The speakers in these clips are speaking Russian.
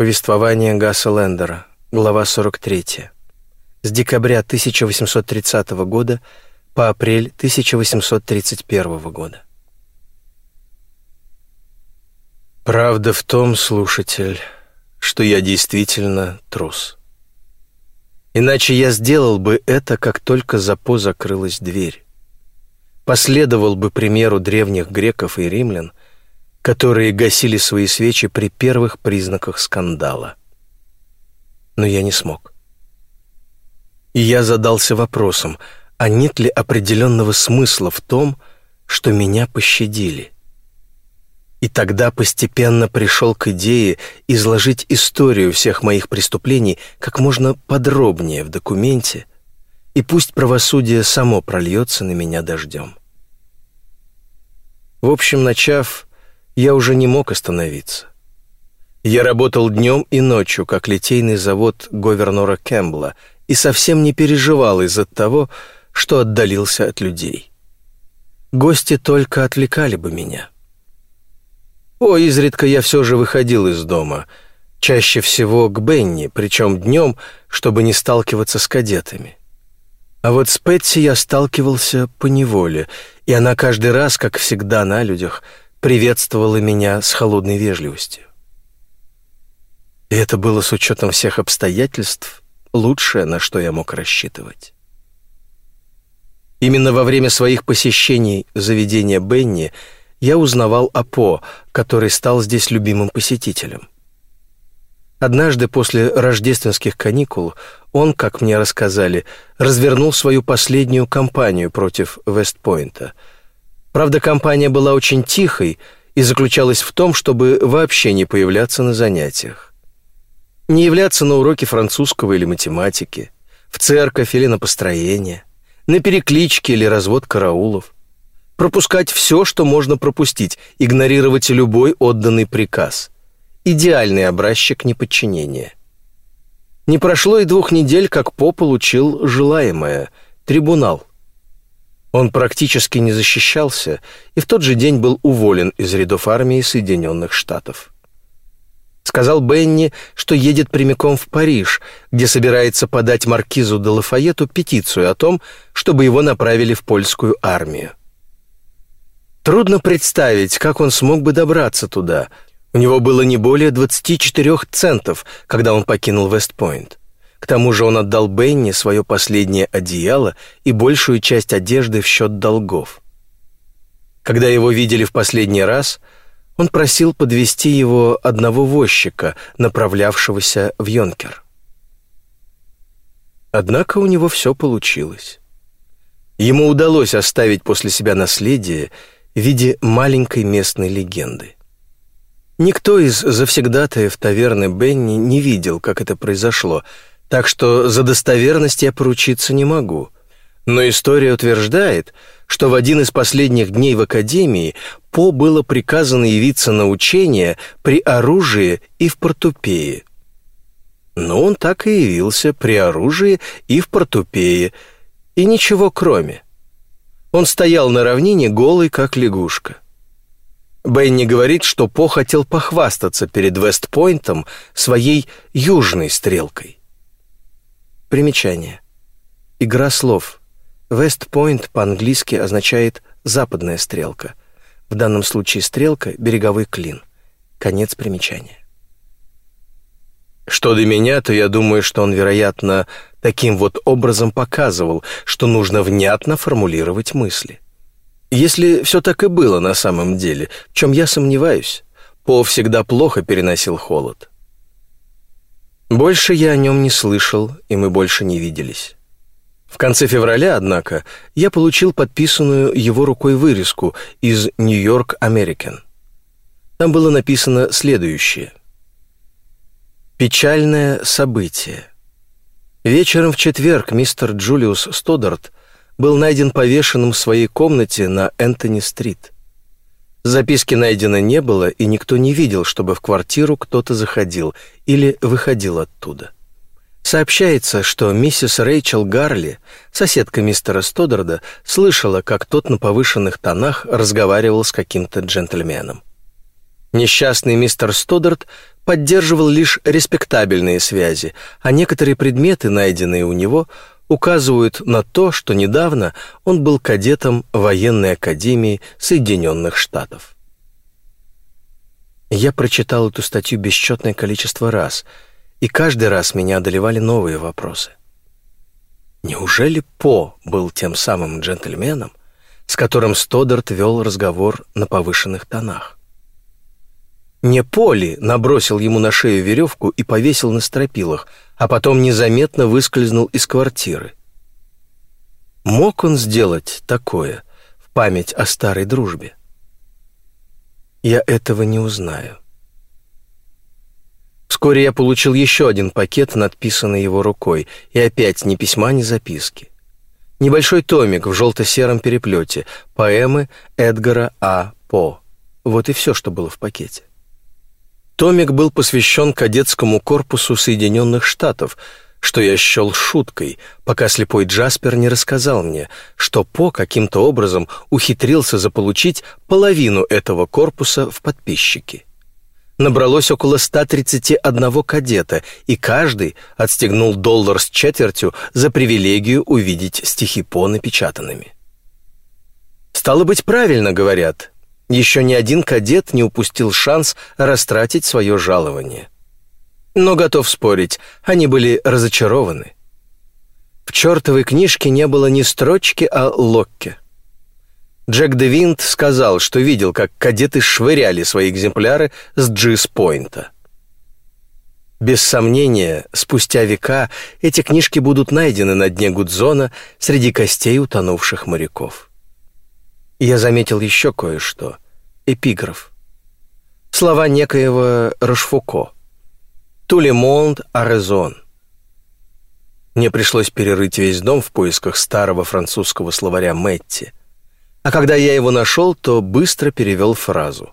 Повествование Гасса Лендера, глава 43. С декабря 1830 года по апрель 1831 года. Правда в том, слушатель, что я действительно трус. Иначе я сделал бы это, как только за По закрылась дверь. Последовал бы примеру древних греков и римлян, которые гасили свои свечи при первых признаках скандала. Но я не смог. И я задался вопросом, а нет ли определенного смысла в том, что меня пощадили. И тогда постепенно пришел к идее изложить историю всех моих преступлений как можно подробнее в документе, и пусть правосудие само прольется на меня дождем. В общем, начав, я уже не мог остановиться. Я работал днем и ночью, как литейный завод Говернора Кэмпбелла, и совсем не переживал из-за того, что отдалился от людей. Гости только отвлекали бы меня. О, изредка я все же выходил из дома, чаще всего к Бенни, причем днем, чтобы не сталкиваться с кадетами. А вот с Пэтси я сталкивался по неволе, и она каждый раз, как всегда на людях, приветствовала меня с холодной вежливостью. И это было с учетом всех обстоятельств лучшее, на что я мог рассчитывать. Именно во время своих посещений заведения Бенни я узнавал о По, который стал здесь любимым посетителем. Однажды после рождественских каникул он, как мне рассказали, развернул свою последнюю кампанию против Вестпойнта — Правда, компания была очень тихой и заключалась в том, чтобы вообще не появляться на занятиях. Не являться на уроки французского или математики, в церковь или на построение, на переклички или развод караулов. Пропускать все, что можно пропустить, игнорировать любой отданный приказ. Идеальный образчик неподчинения. Не прошло и двух недель, как По получил желаемое – трибунал. Он практически не защищался и в тот же день был уволен из рядов армии Соединенных Штатов. Сказал Бенни, что едет прямиком в Париж, где собирается подать маркизу де Лафайету петицию о том, чтобы его направили в польскую армию. Трудно представить, как он смог бы добраться туда. У него было не более 24 центов, когда он покинул Вестпойнт. К тому же он отдал Бенни свое последнее одеяло и большую часть одежды в счет долгов. Когда его видели в последний раз, он просил подвести его одного возчика, направлявшегося в Йонкер. Однако у него все получилось. Ему удалось оставить после себя наследие в виде маленькой местной легенды. Никто из завсегдатаев таверны Бенни не видел, как это произошло — так что за достоверность я поручиться не могу. Но история утверждает, что в один из последних дней в Академии По было приказано явиться на учение при оружии и в портупее. Но он так и явился при оружии и в портупее, и ничего кроме. Он стоял на равнине голый, как лягушка. Бенни говорит, что По хотел похвастаться перед Вестпойнтом своей южной стрелкой. Примечание. Игра слов. Вестпойнт по-английски означает «западная стрелка». В данном случае стрелка — береговой клин. Конец примечания. Что до меня, то я думаю, что он, вероятно, таким вот образом показывал, что нужно внятно формулировать мысли. Если все так и было на самом деле, в чем я сомневаюсь, По всегда плохо переносил холод. Больше я о нем не слышал, и мы больше не виделись. В конце февраля, однако, я получил подписанную его рукой вырезку из «Нью-Йорк Американ». Там было написано следующее. «Печальное событие. Вечером в четверг мистер Джулиус Стодарт был найден повешенным в своей комнате на Энтони-стрит. Записки найдено не было, и никто не видел, чтобы в квартиру кто-то заходил или выходил оттуда. Сообщается, что миссис Рэйчел Гарли, соседка мистера Стодарда, слышала, как тот на повышенных тонах разговаривал с каким-то джентльменом. Несчастный мистер Стодарт поддерживал лишь респектабельные связи, а некоторые предметы, найденные у него, указывают на то, что недавно он был кадетом военной академии Соединенных Штатов. Я прочитал эту статью бесчетное количество раз, и каждый раз меня одолевали новые вопросы. Неужели По был тем самым джентльменом, с которым Стодарт вел разговор на повышенных тонах? Не Поли набросил ему на шею веревку и повесил на стропилах, а потом незаметно выскользнул из квартиры. Мог он сделать такое в память о старой дружбе? Я этого не узнаю. Вскоре я получил еще один пакет, надписанный его рукой, и опять ни письма, ни записки. Небольшой томик в желто-сером переплете, поэмы Эдгара А. По. Вот и все, что было в пакете. Томик был посвящен кадетскому корпусу Соединенных Штатов, что я счел шуткой, пока слепой Джаспер не рассказал мне, что По каким-то образом ухитрился заполучить половину этого корпуса в подписчики. Набралось около 131 кадета, и каждый отстегнул доллар с четвертью за привилегию увидеть стихи По напечатанными. «Стало быть, правильно, — говорят, еще ни один кадет не упустил шанс растратить свое жалование. Но готов спорить, они были разочарованы. В чертовой книжке не было ни строчки о Локке. Джек Девинт сказал, что видел, как кадеты швыряли свои экземпляры с Джис-Пойнта. Без сомнения, спустя века эти книжки будут найдены на дне Гудзона среди костей утонувших моряков я заметил еще кое-что. Эпиграф. Слова некоего Рошфуко. «Тулемонт арезон». Мне пришлось перерыть весь дом в поисках старого французского словаря Мэтти. А когда я его нашел, то быстро перевел фразу.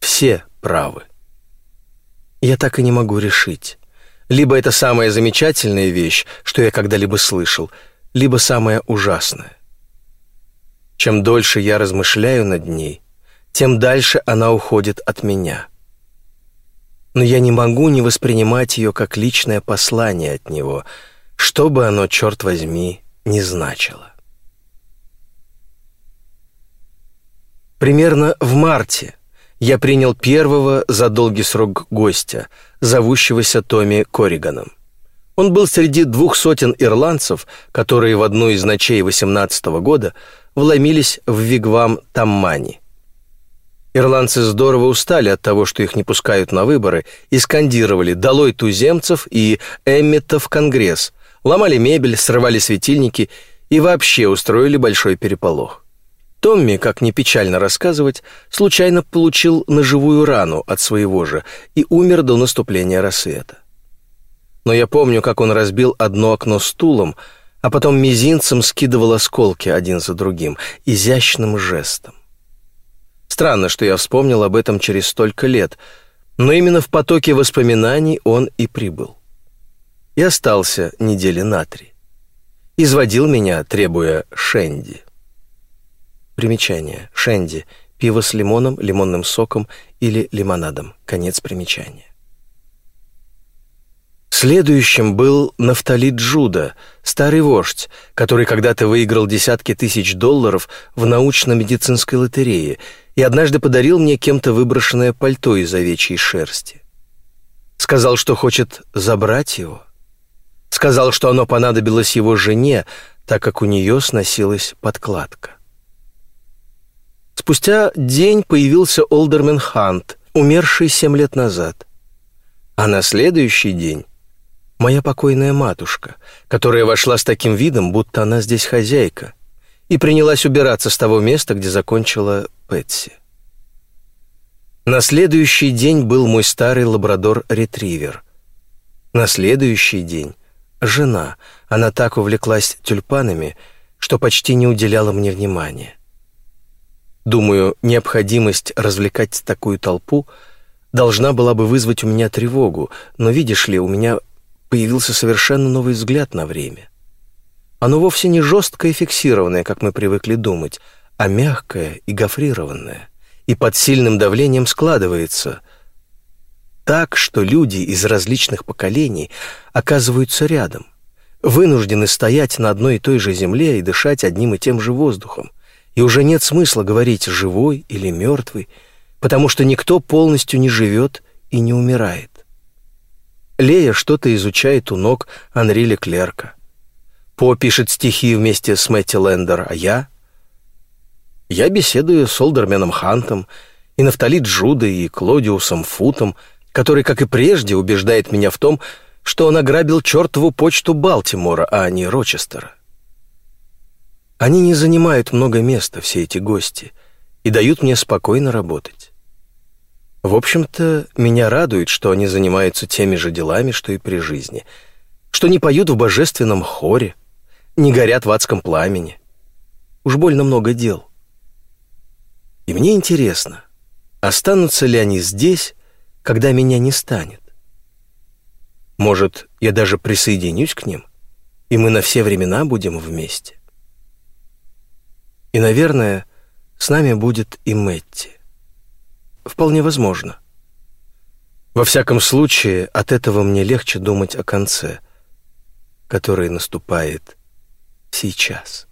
«Все правы». Я так и не могу решить. Либо это самая замечательная вещь, что я когда-либо слышал, либо самая ужасная. Чем дольше я размышляю над ней, тем дальше она уходит от меня. Но я не могу не воспринимать ее как личное послание от него, что бы оно, черт возьми, не значило. Примерно в марте я принял первого за долгий срок гостя, зовущегося Томми Корриганом. Он был среди двух сотен ирландцев, которые в одну из ночей 18 -го года вломились в вигвам Таммани. Ирландцы здорово устали от того, что их не пускают на выборы, и скандировали «Долой туземцев» и «Эммета в Конгресс», ломали мебель, срывали светильники и вообще устроили большой переполох. Томми, как ни печально рассказывать, случайно получил ножевую рану от своего же и умер до наступления рассвета. Но я помню, как он разбил одно окно стулом, а потом мизинцем скидывал осколки один за другим, изящным жестом. Странно, что я вспомнил об этом через столько лет, но именно в потоке воспоминаний он и прибыл. И остался недели на три. Изводил меня, требуя шенди. Примечание. Шенди. Пиво с лимоном, лимонным соком или лимонадом. Конец примечания. Следующим был Нафтали Джуда, старый вождь, который когда-то выиграл десятки тысяч долларов в научно-медицинской лотерее и однажды подарил мне кем-то выброшенное пальто из овечьей шерсти. Сказал, что хочет забрать его. Сказал, что оно понадобилось его жене, так как у нее сносилась подкладка. Спустя день появился Олдермен Хант, умерший семь лет назад. А на следующий день моя покойная матушка, которая вошла с таким видом, будто она здесь хозяйка, и принялась убираться с того места, где закончила Пэтси. На следующий день был мой старый лабрадор-ретривер. На следующий день — жена. Она так увлеклась тюльпанами, что почти не уделяла мне внимания. Думаю, необходимость развлекать такую толпу должна была бы вызвать у меня тревогу, но, видишь ли, у меня появился совершенно новый взгляд на время. Оно вовсе не жесткое и фиксированное, как мы привыкли думать, а мягкое и гофрированное, и под сильным давлением складывается так, что люди из различных поколений оказываются рядом, вынуждены стоять на одной и той же земле и дышать одним и тем же воздухом. И уже нет смысла говорить «живой» или «мертвый», потому что никто полностью не живет и не умирает. Лея что-то изучает у ног Анри Леклерка. По пишет стихи вместе с Мэтти Лендер, а я? Я беседую с Олдерменом Хантом и Нафтали Джудой и Клодиусом Футом, который, как и прежде, убеждает меня в том, что он ограбил чертову почту Балтимора, а не Рочестера. Они не занимают много места, все эти гости, и дают мне спокойно работать. В общем-то, меня радует, что они занимаются теми же делами, что и при жизни, что не поют в божественном хоре, не горят в адском пламени. Уж больно много дел. И мне интересно, останутся ли они здесь, когда меня не станет? Может, я даже присоединюсь к ним, и мы на все времена будем вместе. И, наверное, с нами будет и Мэтти. Вполне возможно. Во всяком случае, от этого мне легче думать о конце, который наступает сейчас.